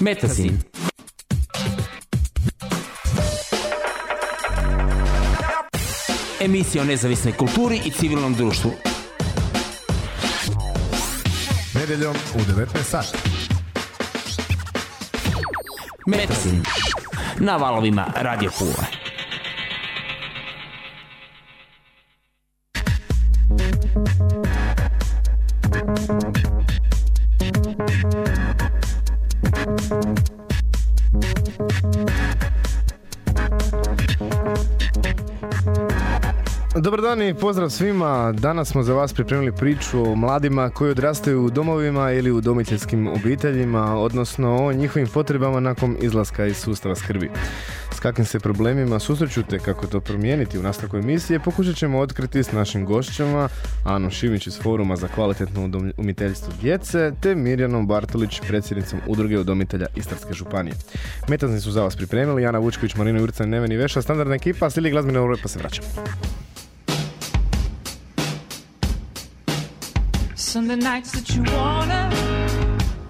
Metazin. Emisija o nezavisnoj kulturi i civilnom društvu. Nedeljom u 19 sati. Metazin. Na valovima Radio Pula. Dobar dan i pozdrav svima. Danas smo za vas pripremili priču o mladima koji odrastaju u domovima ili u domiteljskim obiteljima, odnosno o njihovim potrebama nakon izlaska iz sustava skrbi. S kakvim se problemima susreću te kako to promijeniti u nastavku emisije pokušat ćemo otkriti s našim gošćama Anom Šimić iz Foruma za kvalitetno udomiteljstvo djece te Mirjanom Bartolić, predsjednicom Udruge udomitelja Istarske županije. Metazni su za vas pripremili, Jana Vučković, Marino Jurcan, Neven i Veša, standardna ekipa, slijedi glazbene pa se vraćamo. Sunday nights that you wanna,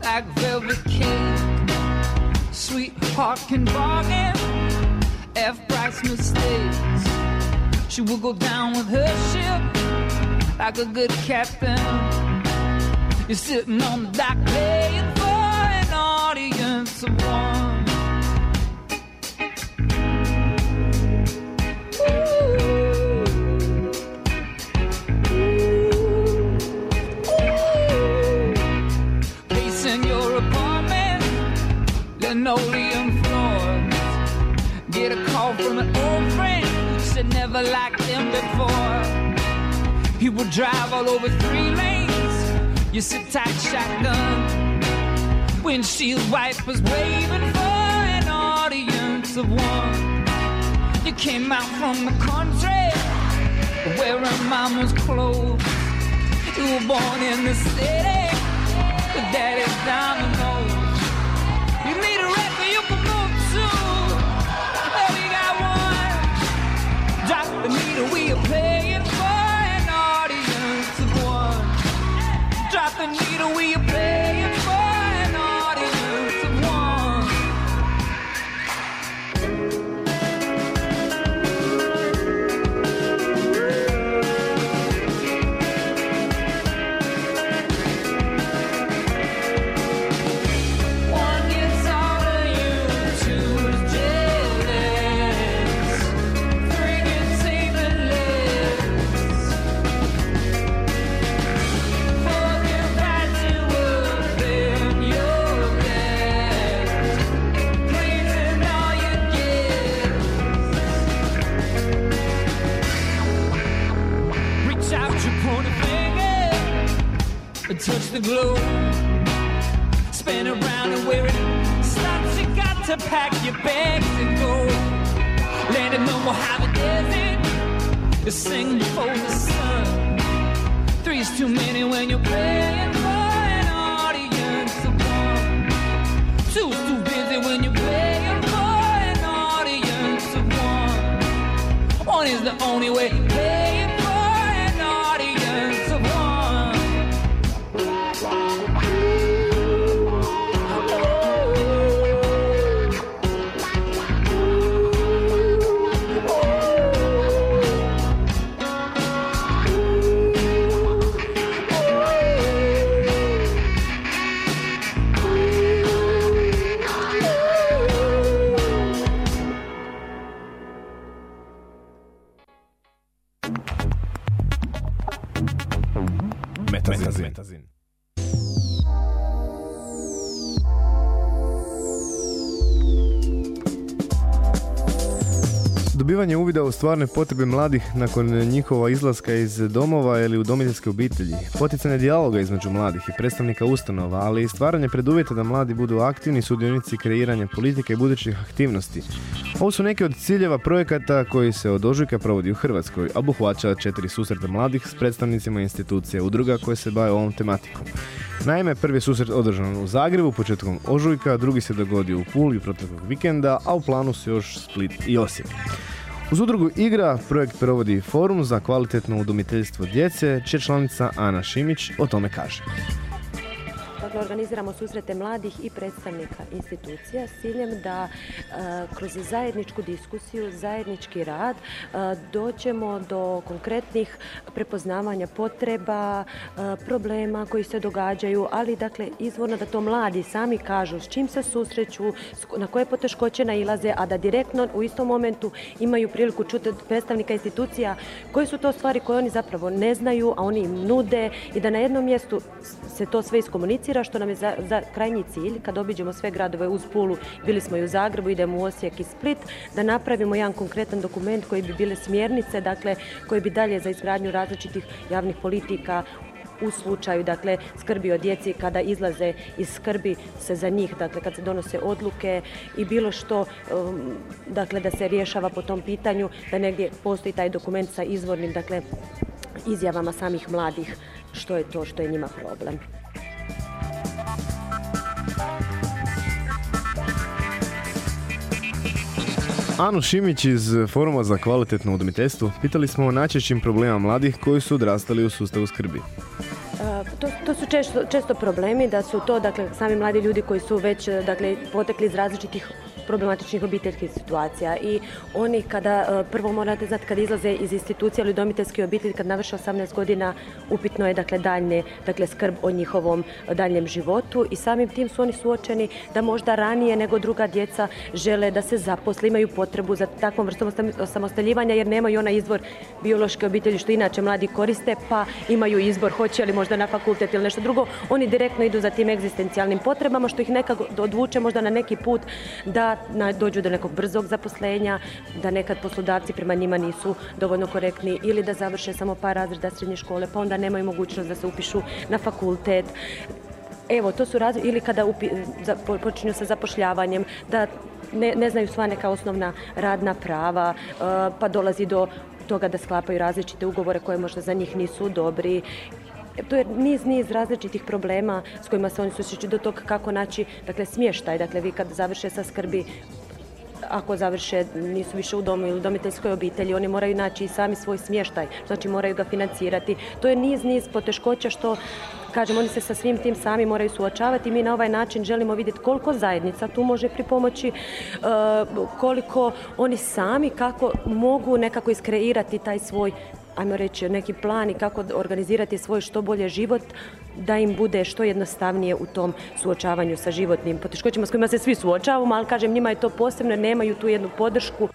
like velvet cake. Sweetheart can bargain, F. price mistakes. She will go down with her ship like a good captain. You're sitting on the dock playing for an audience of one. Never liked them before. He would drive all over three lanes. You sit tight, shotgun. Windshield wipers waving for an audience of one. You came out from the country, wearing mama's clothes. You were born in the city, with daddy's dominoes. We are paying touch the globe spin around and where it stops, you got to pack your bags and go. Landing no Mojave Desert, you sing before the sun. Three's too many when you're playing for an audience of one. Two's too busy when you're playing for an audience of one. One is the only way, Dobivanje uvida u stvarne potrebe mladih nakon njihova izlaska iz domova ili udomiteljske obitelji, poticanje dijaloga između mladih i predstavnika ustanova, ali i stvaranje preduvjeta da mladi budu aktivni sudionici kreiranja politike i budućih aktivnosti. Ovo su neki od ciljeva projekata koji se od ožujka provodi u Hrvatskoj, a obuhvaća četiri susreta mladih s predstavnicima institucija udruga koje se bave ovom tematikom. Naime, prvi susret održan u Zagrebu početkom ožujka, drugi se dogodio u Puli proteklog vikenda, a u planu su još Split i Osijek. Uz udrugu Igra projekt provodi forum za kvalitetno udomiteljstvo djece, čija članica Ana Šimić o tome kaže. Dakle, organiziramo susrete mladih i predstavnika institucija s ciljem da kroz zajedničku diskusiju, zajednički rad dođemo do konkretnih prepoznavanja potreba, problema koji se događaju, ali dakle izvorno da to mladi sami kažu s čim se susreću, na koje poteškoće nailaze, a da direktno u istom momentu imaju priliku čuti predstavnika institucija koje su to stvari koje oni zapravo ne znaju, a oni im nude i da na jednom mjestu se to sve iskomunicira što nam je za, za krajnji cilj kad obiđemo sve gradove uz Pulu, bili smo i u Zagrebu, idemo u Osijek i Split, da napravimo jedan konkretan dokument koji bi bile smjernice, dakle koji bi dalje za izgradnju različitih javnih politika u slučaju dakle skrbi o djeci kada izlaze iz skrbi se za njih, dakle kad se donose odluke i bilo što um, dakle da se rješava po tom pitanju, da negdje postoji taj dokument sa izvornim dakle izjavama samih mladih što je to što je njima problem. Anu Šimić iz Foruma za kvalitetno udomiteljstvo pitali smo o najčešćim problema mladih koji su odrastali u sustavu skrbi. To, to su često, često problemi da su to dakle sami mladi ljudi koji su već dakle potekli iz različitih problematičnih obiteljskih situacija i oni kada, e, prvo morate znati kad izlaze iz institucije ili udomiteljske obitelji, kad navrše 18 godina, upitno je dakle daljnje, dakle skrb o njihovom daljem životu i samim tim su oni suočeni da možda ranije nego druga djeca žele da se zaposle, imaju potrebu za takvom vrstom osamostaljivanja jer nemaju onaj izvor biološke obitelji što inače mladi koriste pa imaju izbor hoće li možda na fakultet ili nešto drugo. Oni direktno idu za tim egzistencijalnim potrebama što ih nekako odvuče možda na neki put da dođu do nekog brzog zaposlenja, da nekad poslodavci prema njima nisu dovoljno korektni ili da završe samo par razreda srednje škole, pa onda nemaju mogućnost da se upišu na fakultet. Evo, to su razli... ili kada počinju sa zapošljavanjem, da ne, ne znaju sva neka osnovna radna prava, e, pa dolazi do toga da sklapaju različite ugovore koje možda za njih nisu dobri to je niz, niz različitih problema s kojima se oni susreću do toga kako naći dakle, smještaj. Dakle, vi kad završe sa skrbi ako završe, nisu više u domu ili domiteljskoj obitelji, oni moraju naći i sami svoj smještaj, znači moraju ga financirati. To je niz, niz poteškoća što kažem, oni se sa svim tim sami moraju suočavati. Mi na ovaj način želimo vidjeti koliko zajednica tu može pripomoći, e, koliko oni sami kako mogu nekako iskreirati taj svoj ajmo reći, neki plan i kako organizirati svoj što bolje život da im bude što jednostavnije u tom suočavanju sa životnim poteškoćima s kojima se svi suočavamo, ali kažem njima je to posebno, nemaju tu jednu podršku.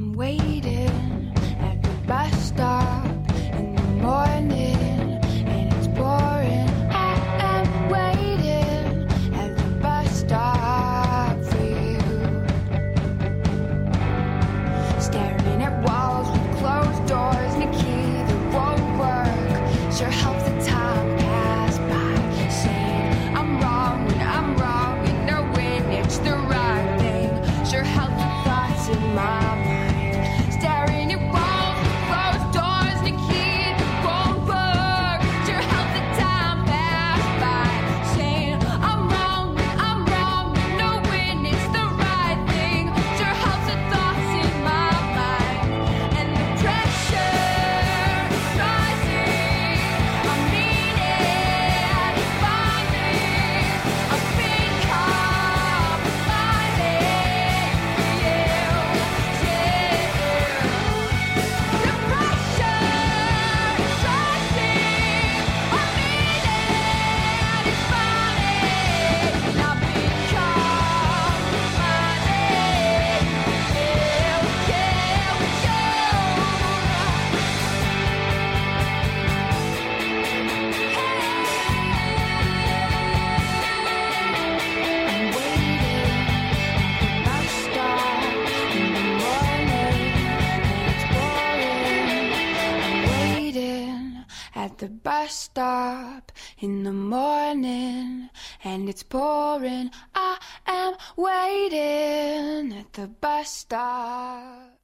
I'm waiting. In the morning and it's pouring. I am waiting at the bus stop.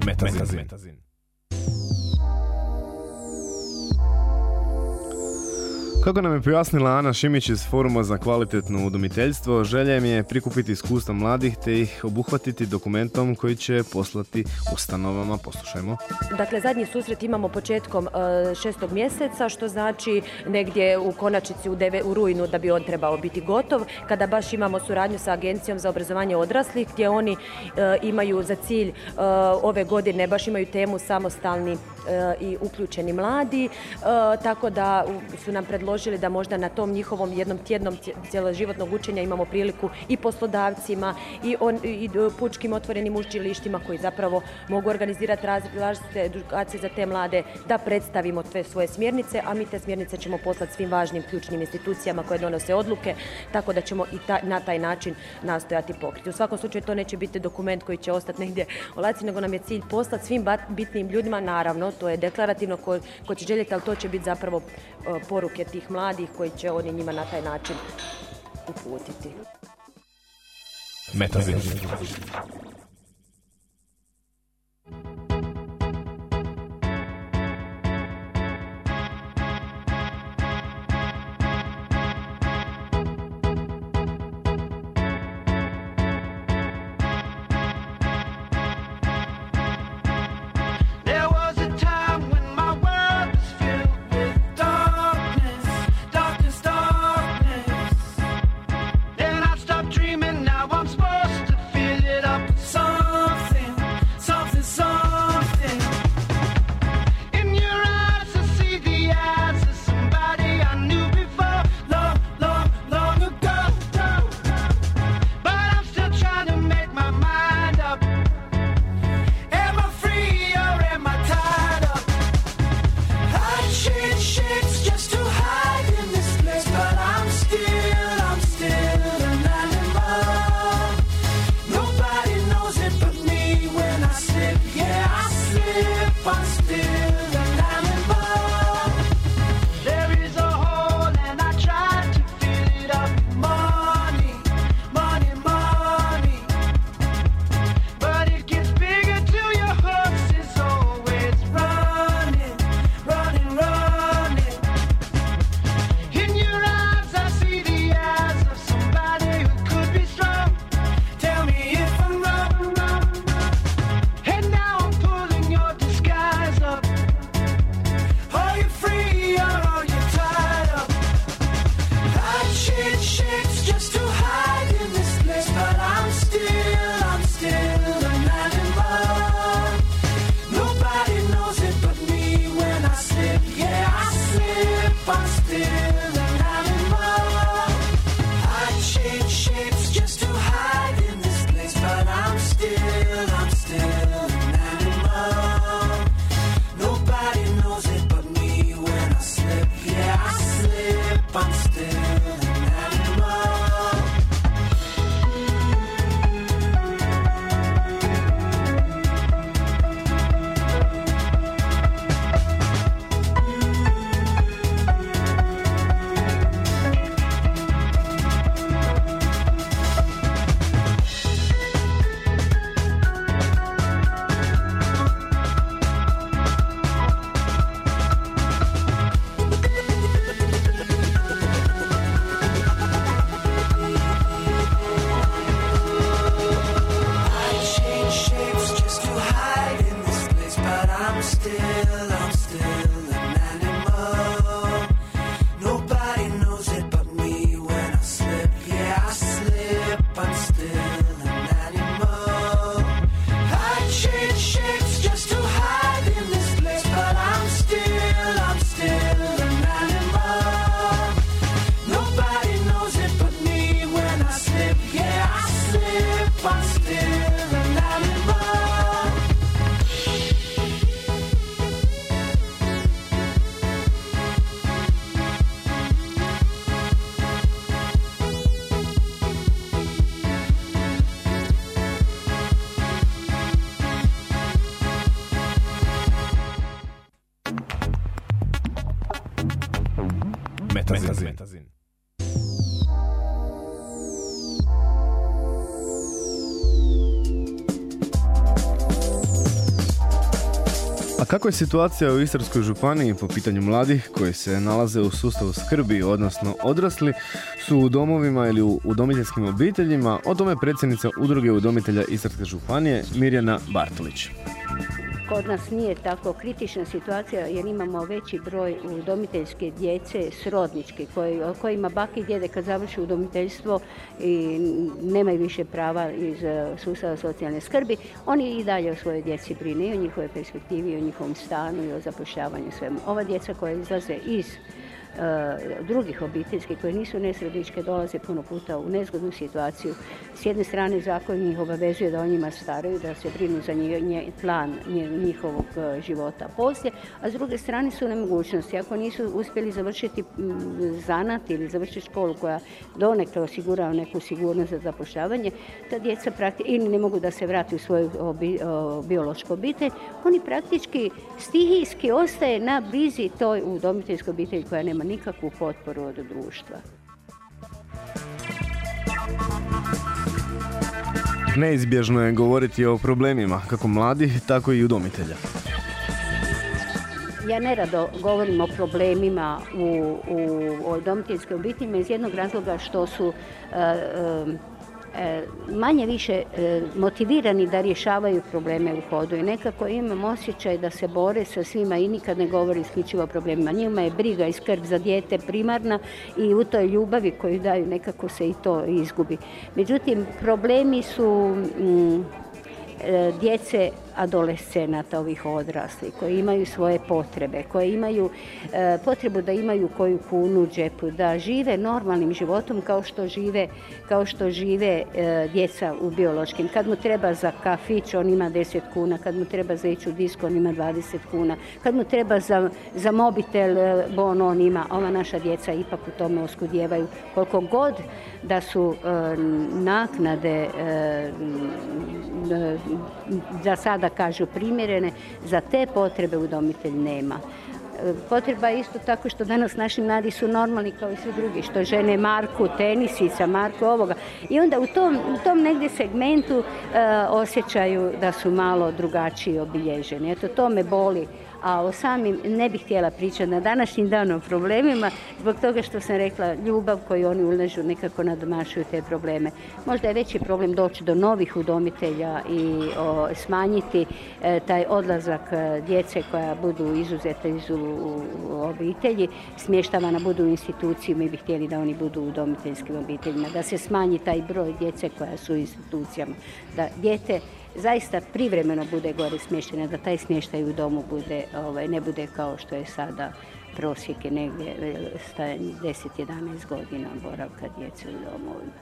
Metazin. Kako nam je pojasnila Ana Šimić iz Foruma za kvalitetno udomiteljstvo, želja mi je prikupiti iskustva mladih te ih obuhvatiti dokumentom koji će poslati ustanovama. Poslušajmo. Dakle, zadnji susret imamo početkom e, šestog mjeseca, što znači negdje u konačnici u, deve- u rujnu da bi on trebao biti gotov, kada baš imamo suradnju sa Agencijom za obrazovanje odraslih, gdje oni e, imaju za cilj e, ove godine, baš imaju temu samostalni i uključeni mladi, e, tako da su nam predložili da možda na tom njihovom jednom tjednom cjeloživotnog učenja imamo priliku i poslodavcima i, i pučkim otvorenim učilištima koji zapravo mogu organizirati raz- različite edukacije za te mlade da predstavimo te svoje smjernice, a mi te smjernice ćemo poslati svim važnim ključnim institucijama koje donose odluke, tako da ćemo i ta- na taj način nastojati pokriti. U svakom slučaju to neće biti dokument koji će ostati negdje u laci, nego nam je cilj poslati svim bitnim ljudima, naravno, to je deklarativno ko, ko će željeti, ali to će biti zapravo e, poruke tih mladih koji će oni njima na taj način uputiti. Metazin. Metazin. A kako je situacija u Istarskoj županiji po pitanju mladih koji se nalaze u sustavu skrbi, odnosno odrasli su u domovima ili u udomiteljskim obiteljima? O tome predsjednica udruge udomitelja Istarske županije Mirjana Bartolić. Kod nas nije tako kritična situacija jer imamo veći broj udomiteljske djece srodničke koji, kojima baki i djede kad završi udomiteljstvo i nemaju više prava iz eh, sustava socijalne skrbi, oni i dalje o svojoj djeci brine i o njihovoj perspektivi, o njihovom stanu i o zapošljavanju svemu. Ova djeca koja izlaze iz drugih obiteljskih koje nisu nesredničke dolaze puno puta u nezgodnu situaciju. S jedne strane zakon ih obavezuje da o njima staraju, da se brinu za nje, plan njihovog eh, života poslije, a s druge strane su nemogućnosti. Ako nisu uspjeli završiti zanat ili završiti školu koja donekle osigurava neku sigurnost za zapošljavanje, ta djeca praktički ili ne mogu da se vrati u svoju obi- o, biološku obitelj, oni praktički stihijski ostaje na brizi toj udomiteljskoj obitelji koja nema nikakvu potporu od društva. Neizbježno je govoriti o problemima kako mladih, tako i udomitelja. Ja nerado govorim o problemima u, u udomiteljskoj obitelji iz jednog razloga što su e, manje više e, motivirani da rješavaju probleme u hodu i nekako imam osjećaj da se bore sa svima i nikad ne govore isključivo o problemima. Njima je briga i skrb za dijete primarna i u toj ljubavi koju daju nekako se i to izgubi. Međutim, problemi su mm, e, djece adolescenata, ovih odraslih, koji imaju svoje potrebe, koji imaju e, potrebu da imaju koju kunu u džepu, da žive normalnim životom kao što žive, kao što žive e, djeca u biološkim. Kad mu treba za kafić, on ima 10 kuna, kad mu treba za ići u disko, on ima 20 kuna, kad mu treba za, za mobitel, e, bon, on ima. Ova naša djeca ipak u tome oskudjevaju. Koliko god da su naknade za sada kažu primjerene, za te potrebe udomitelj nema. E, Potreba je isto tako što danas naši mladi su normalni kao i svi drugi, što žene Marku tenisica, Marku ovoga. I onda u tom, u tom negdje segmentu e, osjećaju da su malo drugačiji obilježeni. Eto, to me boli. A o samim ne bih htjela pričati na današnjim dan o problemima, zbog toga što sam rekla ljubav koju oni ulažu nekako nadomašuju te probleme. Možda je veći problem doći do novih udomitelja i smanjiti e, taj odlazak e, djece koja budu izuzeta iz u, obitelji, smještavana budu u instituciji, mi bi htjeli da oni budu u udomiteljskim obiteljima, da se smanji taj broj djece koja su u institucijama, da dijete zaista privremeno bude gore smještena, da taj smještaj u domu bude, ovaj, ne bude kao što je sada prosjek je negdje e, stajanje 10-11 godina boravka djece u domovima.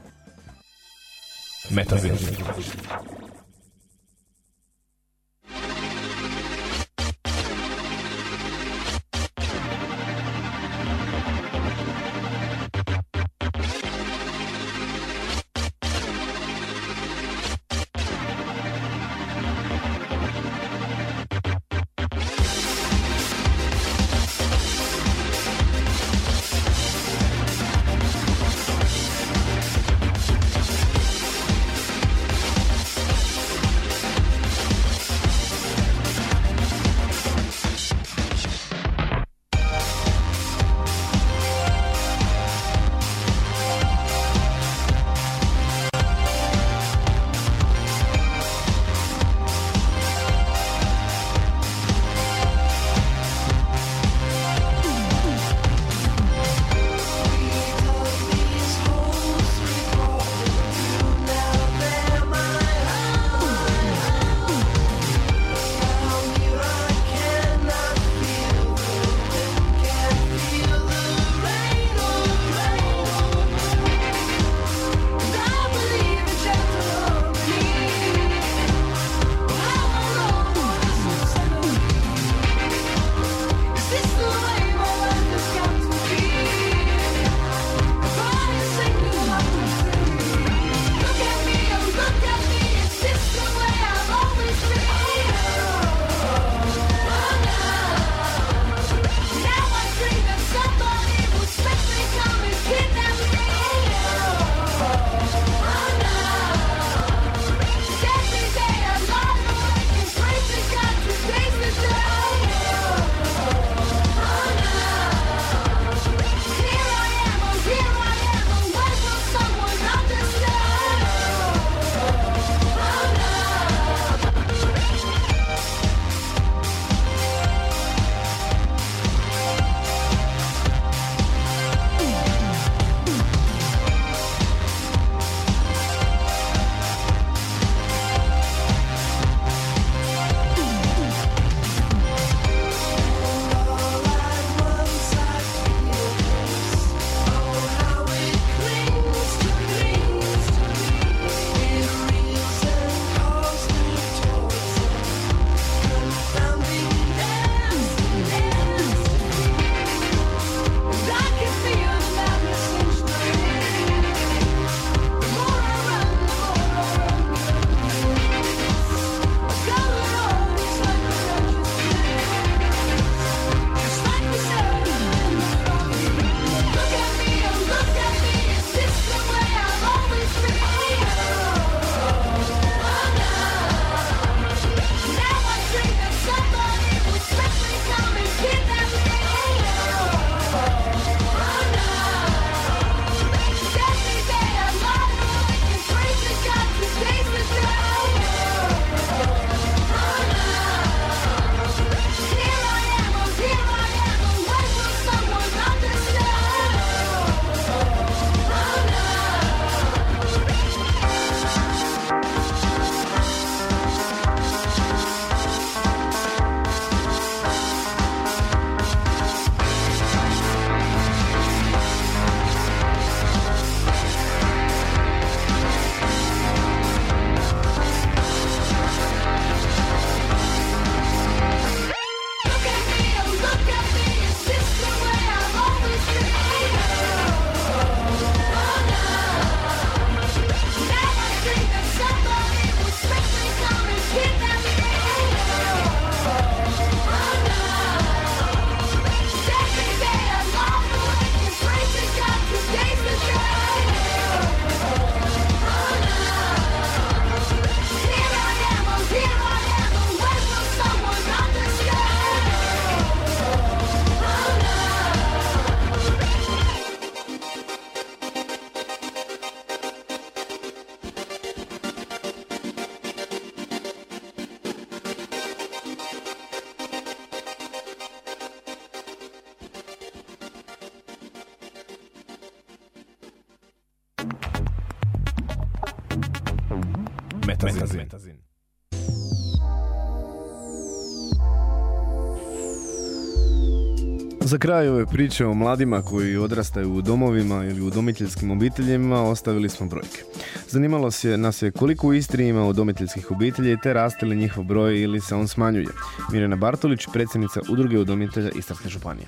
Kraj ove priče o mladima koji odrastaju u domovima ili u udomiteljskim obiteljima ostavili smo brojke. Zanimalo se nas je koliko u Istri ima udomiteljskih obitelji te raste li njihov broj ili se on smanjuje. Mirjana Bartolić, predsjednica udruge udomitelja Istarske županije.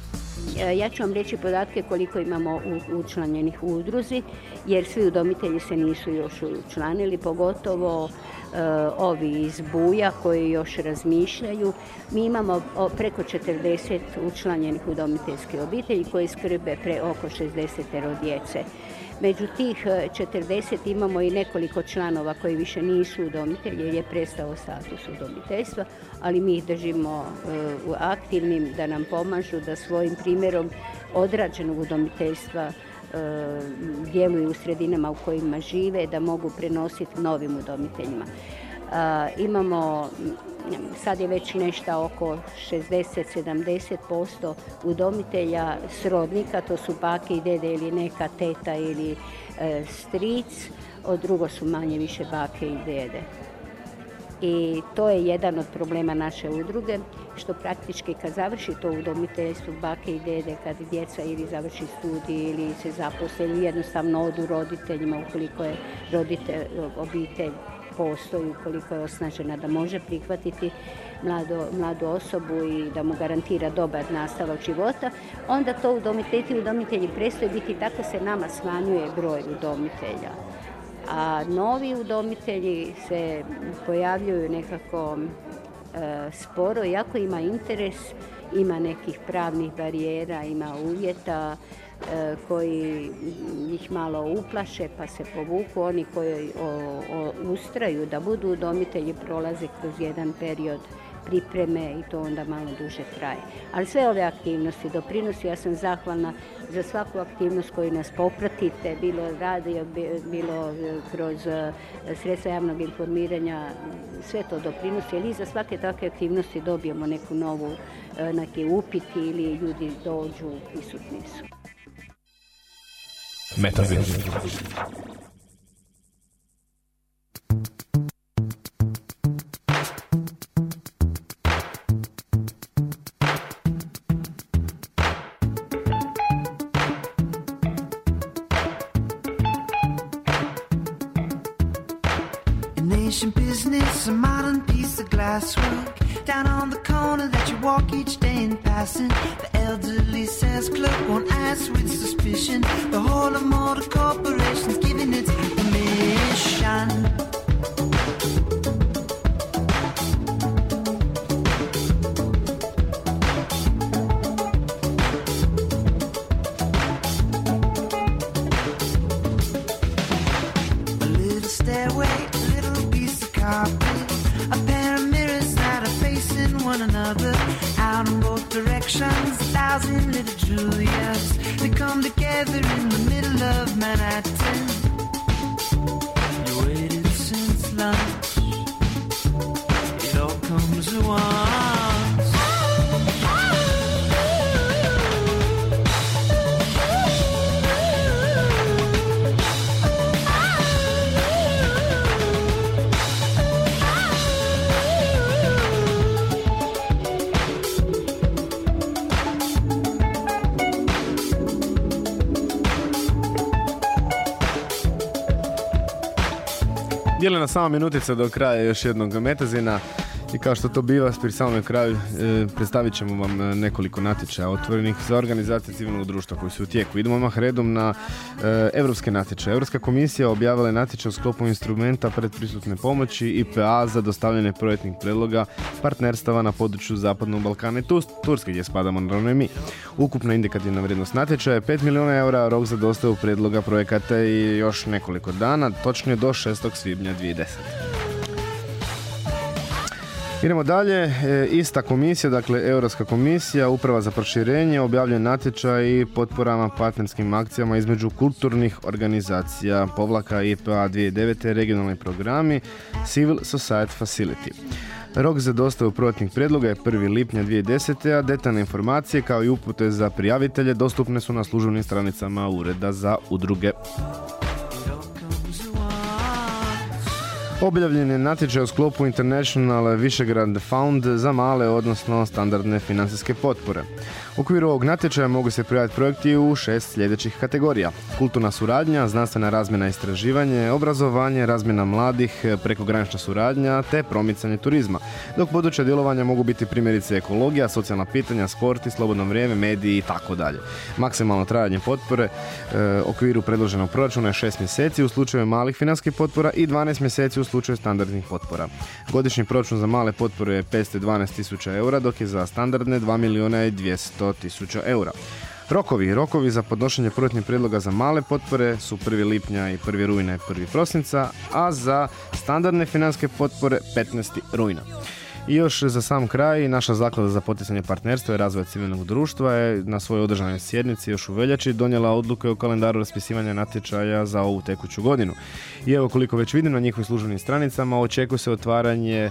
E, Ja ću vam reći podatke koliko imamo učlanjenih u udruzi, jer svi udomitelji se nisu još učlanili, pogotovo e, ovi iz Buja koji još razmišljaju. Mi imamo preko 40 učlanjenih udomiteljskih obitelji koji skrbe pre oko 60 djece. Među tih e, 40 imamo i nekoliko članova koji više nisu udomitelji jer je prestao status udomiteljstva, ali mi ih držimo e, u aktivnim da nam pomažu da svojim primjerom odrađenog udomiteljstva e, djeluju u sredinama u kojima žive, da mogu prenositi novim udomiteljima. Imamo, sad je već nešto oko 60-70% udomitelja srodnika, to su bake i dede ili neka teta ili e, stric, od drugo su manje više bake i dede. I to je jedan od problema naše udruge, što praktički kad završi to udomiteljstvo bake i dede, kad djeca ili završi studij ili se zaposle jednostavno odu roditeljima ukoliko je roditelj, obitelj postoji, ukoliko je osnažena da može prihvatiti mlado, mladu osobu i da mu garantira dobar nastavak života, onda to udomitelji, udomitelji prestaju biti tako se nama smanjuje broj udomitelja. A novi udomitelji se pojavljuju nekako e, sporo, iako ima interes, ima nekih pravnih barijera, ima uvjeta koji ih malo uplaše pa se povuku. Oni koji o, ustraju da budu udomitelji prolaze kroz jedan period pripreme i to onda malo duže traje. Ali sve ove aktivnosti doprinosi, ja sam zahvalna za svaku aktivnost koju nas popratite, bilo radio, bi- bilo e, kroz e, sredstva javnog informiranja, sve to doprinosi, ali iza svake takve aktivnosti dobijemo neku novu, e, neki upiti ili ljudi dođu, prisutni su. Ancient business, a modern piece of glasswork. Down on the corner that you walk each day in passing. The elderly sales clerk won't ask with suspicion. The whole of motor corporation's giving its permission. Dijeli na sama minutica do kraja još jednog metazina i kao što to biva pri samom kraju e, predstavit ćemo vam e, nekoliko natječaja otvorenih za organizacije civilnog društva koji su u tijeku. Idemo odmah redom na e, evropske natječaje. Europska komisija objavila je natječaj u sklopu instrumenta predpristupne pomoći IPA za dostavljanje projektnih predloga partnerstava na području Zapadnog Balkana i Turske gdje spadamo naravno i mi. Ukupna indikativna vrijednost natječaja je 5 milijuna eura, rok za dostavu predloga projekata i još nekoliko dana, točnije do 6. svibnja 2010. Idemo dalje, e, ista komisija, dakle Europska komisija, uprava za proširenje, objavljuje natječaj i potporama partnerskim akcijama između kulturnih organizacija, povlaka IPA 2009. regionalni programi Civil Society Facility. Rok za dostavu projektnih prijedloga je 1. lipnja 2010. a detaljne informacije kao i upute za prijavitelje dostupne su na službenim stranicama Ureda za udruge. Objavljen je natječaj u sklopu International Višegrad Fund za male, odnosno standardne financijske potpore. U okviru ovog natječaja mogu se prijaviti projekti u šest sljedećih kategorija. Kulturna suradnja, znanstvena razmjena i istraživanje, obrazovanje, razmjena mladih, prekogranična suradnja te promicanje turizma. Dok područja djelovanja mogu biti primjerice ekologija, socijalna pitanja, sport i slobodno vrijeme, mediji i tako dalje. Maksimalno trajanje potpore e, u okviru predloženog proračuna je 6 mjeseci u slučaju malih financijskih potpora i 12 mjeseci u slučaju standardnih potpora. Godišnji proračun za male potpore je 512 tisuća eura, dok je za standardne 2 milijuna i 200 tisuća eura. Rokovi. Rokovi za podnošenje projektnih prijedloga za male potpore su 1. lipnja i 1. rujna i 1. prosinca, a za standardne financijske potpore 15. rujna. I još za sam kraj, naša zaklada za poticanje partnerstva i razvoja civilnog društva je na svojoj održanoj sjednici još u veljači donijela odluke o kalendaru raspisivanja natječaja za ovu tekuću godinu. I evo koliko već vidim na njihovim službenim stranicama, očekuje se otvaranje e,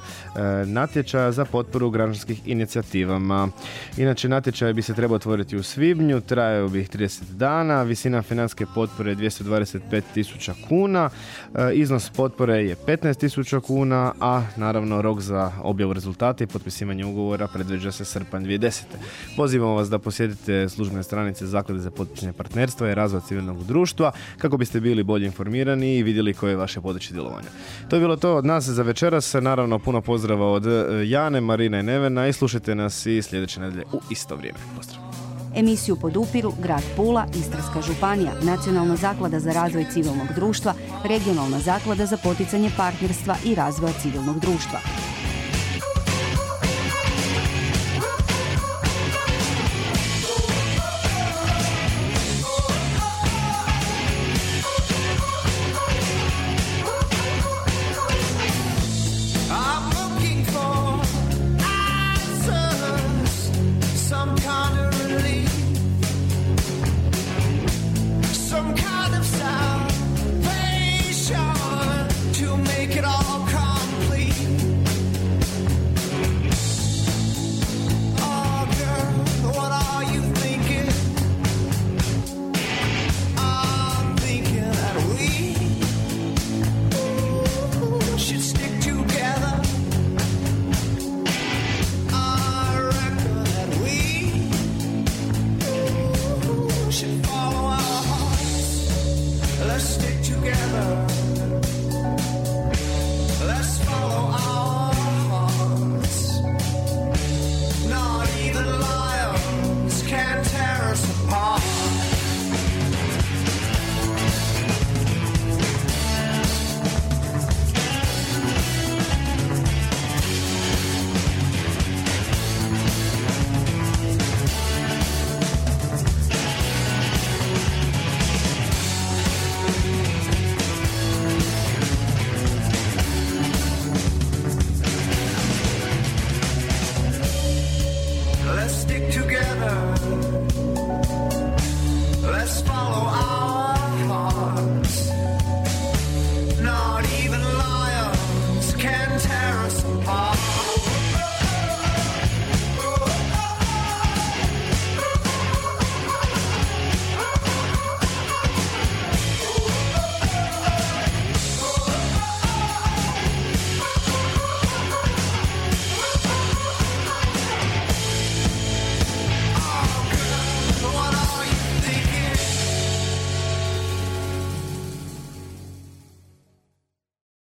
natječaja za potporu građanskih inicijativama. Inače, natječaj bi se trebao otvoriti u svibnju, trajao bi ih 30 dana, visina financijske potpore je 225 tisuća kuna, e, iznos potpore je 15 tisuća kuna, a naravno rok za objavu rezultata i potpisivanje ugovora predviđa se srpanj 2010. Pozivamo vas da posjetite službene stranice Zaklade za poticanje partnerstva i razvoj civilnog društva kako biste bili bolje informirani i vidjeli koje je vaše područje djelovanja. To je bilo to od nas za večeras. Naravno, puno pozdrava od e, Jane, Marine i Nevena i slušajte nas i sljedeće nedelje u isto vrijeme. Pozdrav! Emisiju podupiru Grad Pula, Istarska županija, Nacionalna zaklada za razvoj civilnog društva, Regionalna zaklada za poticanje partnerstva i razvoja civilnog društva.